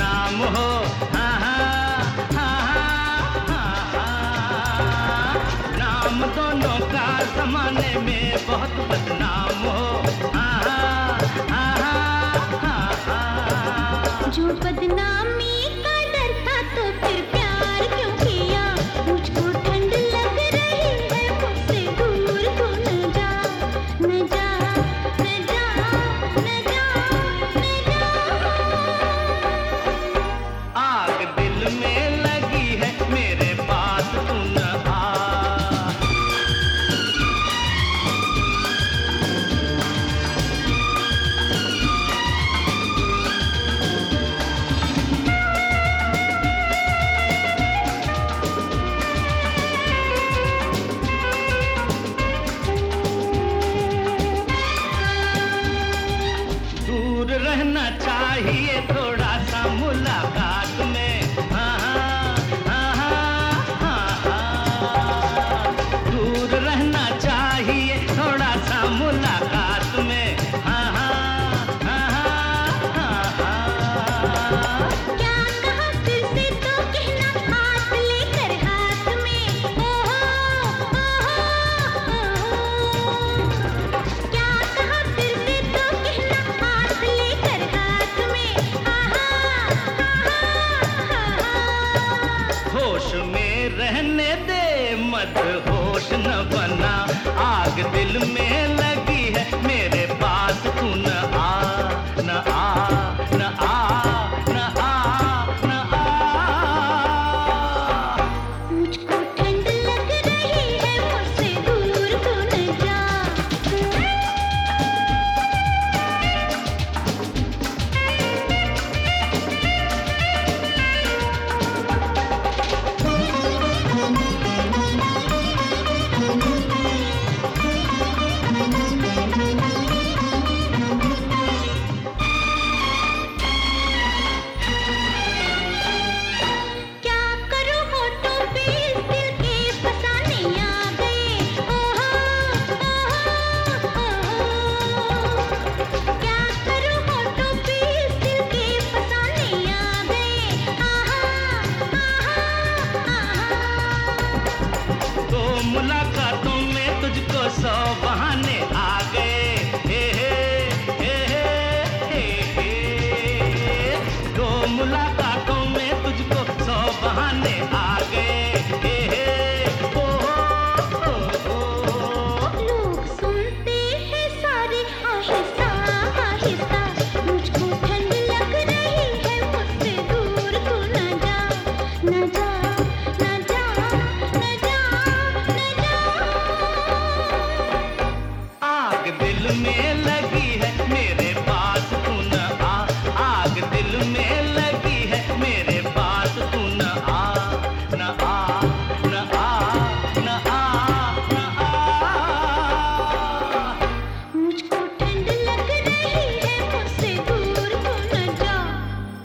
नाम हो। हाँ हाँ हाँ हाँ हाँ नाम तो दोनों का जमाने में बहुत बदनाम रहने दे मत होश न बना। आग दिल में लग दिल में लगी